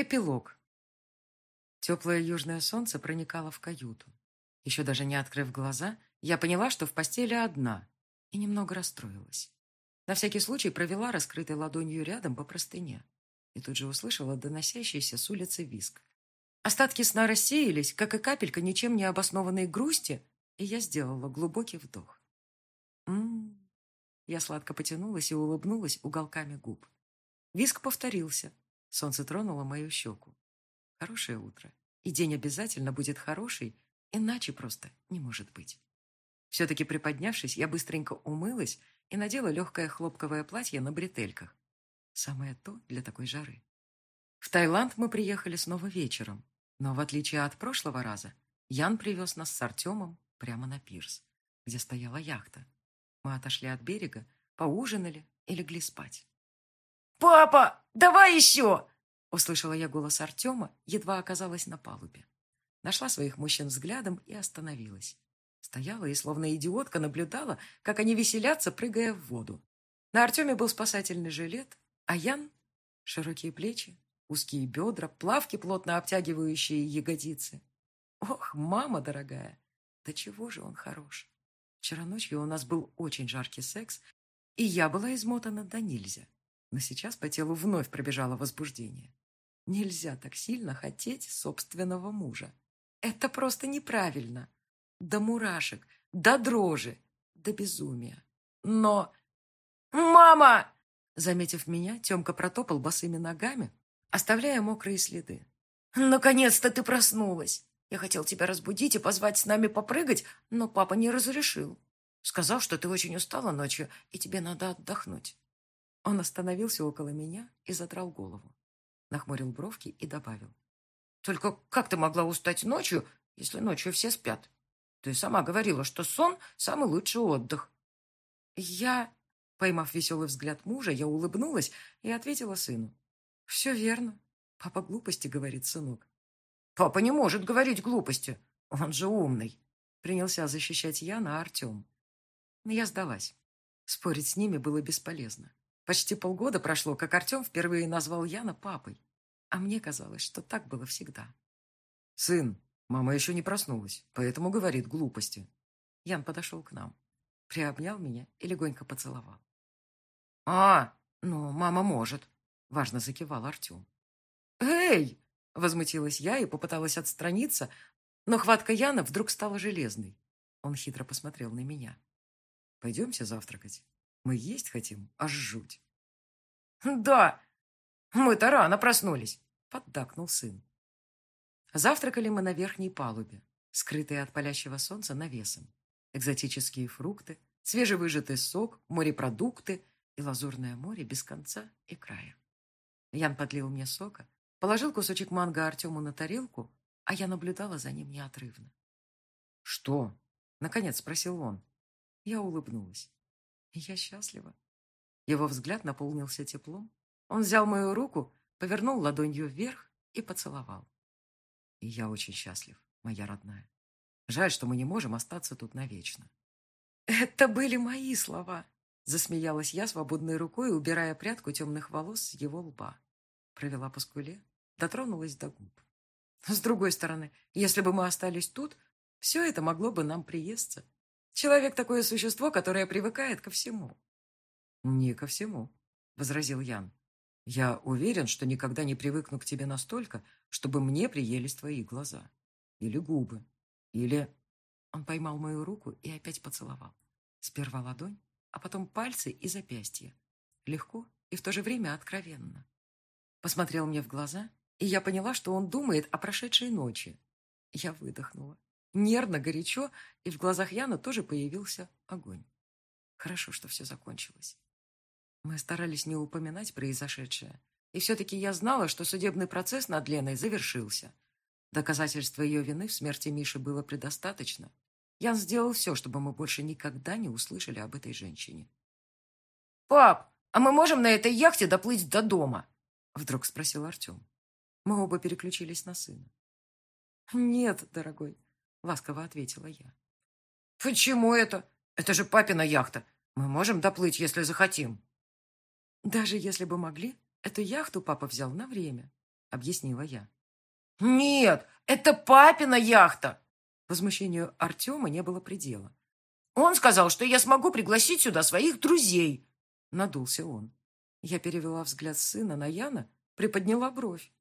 Эпилог. Теплое южное солнце проникало в каюту. Еще даже не открыв глаза, я поняла, что в постели одна, и немного расстроилась. На всякий случай провела раскрытой ладонью рядом по простыне и тут же услышала доносящийся с улицы виск. Остатки сна рассеялись, как и капелька ничем не обоснованной грусти, и я сделала глубокий вдох. М-м-м. Я сладко потянулась и улыбнулась уголками губ. Виск повторился, Солнце тронуло мою щеку. Хорошее утро. И день обязательно будет хороший, иначе просто не может быть. Все-таки приподнявшись, я быстренько умылась и надела легкое хлопковое платье на бретельках. Самое то для такой жары. В Таиланд мы приехали снова вечером, но в отличие от прошлого раза, Ян привез нас с Артемом прямо на пирс, где стояла яхта. Мы отошли от берега, поужинали и легли спать. «Папа, давай еще!» Услышала я голос Артема, едва оказалась на палубе. Нашла своих мужчин взглядом и остановилась. Стояла и, словно идиотка, наблюдала, как они веселятся, прыгая в воду. На Артеме был спасательный жилет, а Ян — широкие плечи, узкие бедра, плавки, плотно обтягивающие ягодицы. Ох, мама дорогая, да чего же он хорош. Вчера ночью у нас был очень жаркий секс, и я была измотана до нельзя но сейчас по телу вновь пробежало возбуждение. Нельзя так сильно хотеть собственного мужа. Это просто неправильно. До мурашек, до дрожи, до безумия. Но... «Мама!» Заметив меня, Темка протопал босыми ногами, оставляя мокрые следы. «Наконец-то ты проснулась! Я хотел тебя разбудить и позвать с нами попрыгать, но папа не разрешил. Сказал, что ты очень устала ночью, и тебе надо отдохнуть. Он остановился около меня и задрал голову. Нахмурил бровки и добавил. «Только как ты могла устать ночью, если ночью все спят? Ты сама говорила, что сон – самый лучший отдых». «Я...» Поймав веселый взгляд мужа, я улыбнулась и ответила сыну. «Все верно. Папа глупости говорит, сынок». «Папа не может говорить глупости. Он же умный», — принялся защищать Яна Артем. Но я сдалась. Спорить с ними было бесполезно. Почти полгода прошло, как Артем впервые назвал Яна папой. А мне казалось, что так было всегда. «Сын, мама еще не проснулась, поэтому говорит глупости». Ян подошел к нам, приобнял меня и легонько поцеловал. «А, ну, мама может», — важно закивал Артем. «Эй!» — возмутилась я и попыталась отстраниться, но хватка Яна вдруг стала железной. Он хитро посмотрел на меня. «Пойдемте завтракать». Мы есть хотим, аж жуть. Да, мы-то рано проснулись, поддакнул сын. Завтракали мы на верхней палубе, скрытые от палящего солнца навесом. Экзотические фрукты, свежевыжатый сок, морепродукты и лазурное море без конца и края. Ян подлил мне сока, положил кусочек манго Артему на тарелку, а я наблюдала за ним неотрывно. «Что?» — наконец спросил он. Я улыбнулась. Я счастлива. Его взгляд наполнился теплом. Он взял мою руку, повернул ладонью вверх и поцеловал. И я очень счастлив, моя родная. Жаль, что мы не можем остаться тут навечно. Это были мои слова. Засмеялась я свободной рукой, убирая прядку темных волос с его лба. Провела по скуле, дотронулась до губ. С другой стороны, если бы мы остались тут, все это могло бы нам приесться. Человек такое существо, которое привыкает ко всему. Не ко всему, возразил Ян. Я уверен, что никогда не привыкну к тебе настолько, чтобы мне приелись твои глаза. Или губы. Или... Он поймал мою руку и опять поцеловал. Сперва ладонь, а потом пальцы и запястья. Легко и в то же время откровенно. Посмотрел мне в глаза, и я поняла, что он думает о прошедшей ночи. Я выдохнула. Нервно, горячо, и в глазах Яна тоже появился огонь. Хорошо, что все закончилось. Мы старались не упоминать произошедшее, и все-таки я знала, что судебный процесс над Леной завершился. Доказательства ее вины в смерти Миши было предостаточно. Ян сделал все, чтобы мы больше никогда не услышали об этой женщине. «Пап, а мы можем на этой яхте доплыть до дома?» Вдруг спросил Артем. Мы оба переключились на сына. «Нет, дорогой, — ласково ответила я. «Почему это? Это же папина яхта. Мы можем доплыть, если захотим». «Даже если бы могли, эту яхту папа взял на время. объяснила я. «Нет, это папина яхта!» Возмущению Артема не было предела. «Он сказал, что я смогу пригласить сюда своих друзей!» Надулся он. Я перевела взгляд сына на Яна, приподняла бровь.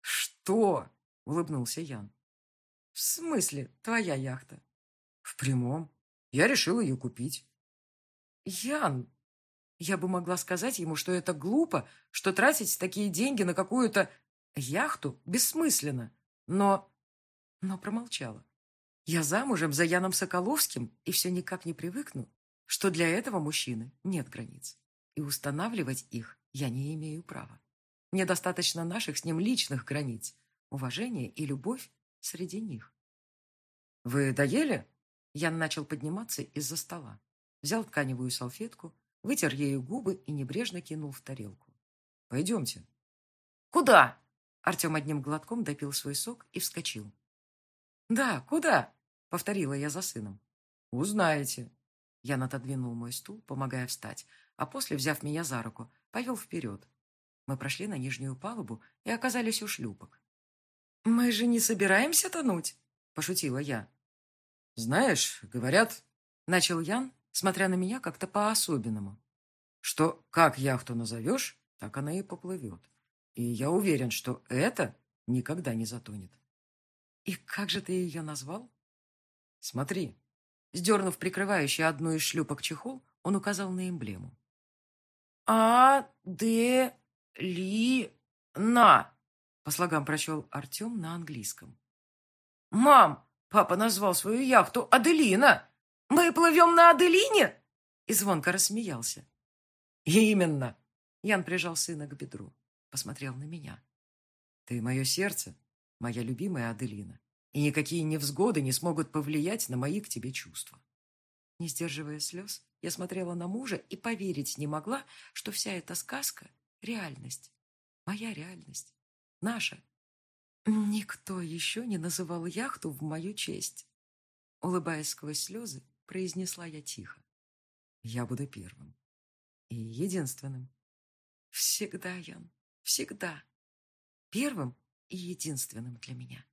«Что?» — улыбнулся Ян. «В смысле твоя яхта?» «В прямом. Я решил ее купить». «Ян, я бы могла сказать ему, что это глупо, что тратить такие деньги на какую-то яхту бессмысленно, но... Но промолчала. Я замужем за Яном Соколовским и все никак не привыкну, что для этого мужчины нет границ. И устанавливать их я не имею права. Мне достаточно наших с ним личных границ, уважения и любовь среди них. «Вы доели?» Ян начал подниматься из-за стола. Взял тканевую салфетку, вытер ею губы и небрежно кинул в тарелку. «Пойдемте». «Куда?» Артем одним глотком допил свой сок и вскочил. «Да, куда?» — повторила я за сыном. «Узнаете». Я отодвинул мой стул, помогая встать, а после, взяв меня за руку, повел вперед. Мы прошли на нижнюю палубу и оказались у шлюпок. «Мы же не собираемся тонуть?» — пошутила я. «Знаешь, говорят...» — начал Ян, смотря на меня как-то по-особенному. «Что как яхту назовешь, так она и поплывет. И я уверен, что это никогда не затонет». «И как же ты ее назвал?» «Смотри». Сдернув прикрывающий одну из шлюпок чехол, он указал на эмблему. «А, Д, Ли, На», — по слогам прочел Артем на английском. «Мам, папа назвал свою яхту Аделина. Мы плывем на Аделине?» И звонко рассмеялся. «Именно!» Ян прижал сына к бедру, посмотрел на меня. «Ты мое сердце, моя любимая Аделина, и никакие невзгоды не смогут повлиять на мои к тебе чувства». Не сдерживая слез, я смотрела на мужа и поверить не могла, что вся эта сказка — реальность. Моя реальность. Наша. Никто еще не называл яхту в мою честь. Улыбаясь сквозь слезы, произнесла я тихо. Я буду первым. И единственным. Всегда, Ян, всегда. Первым и единственным для меня.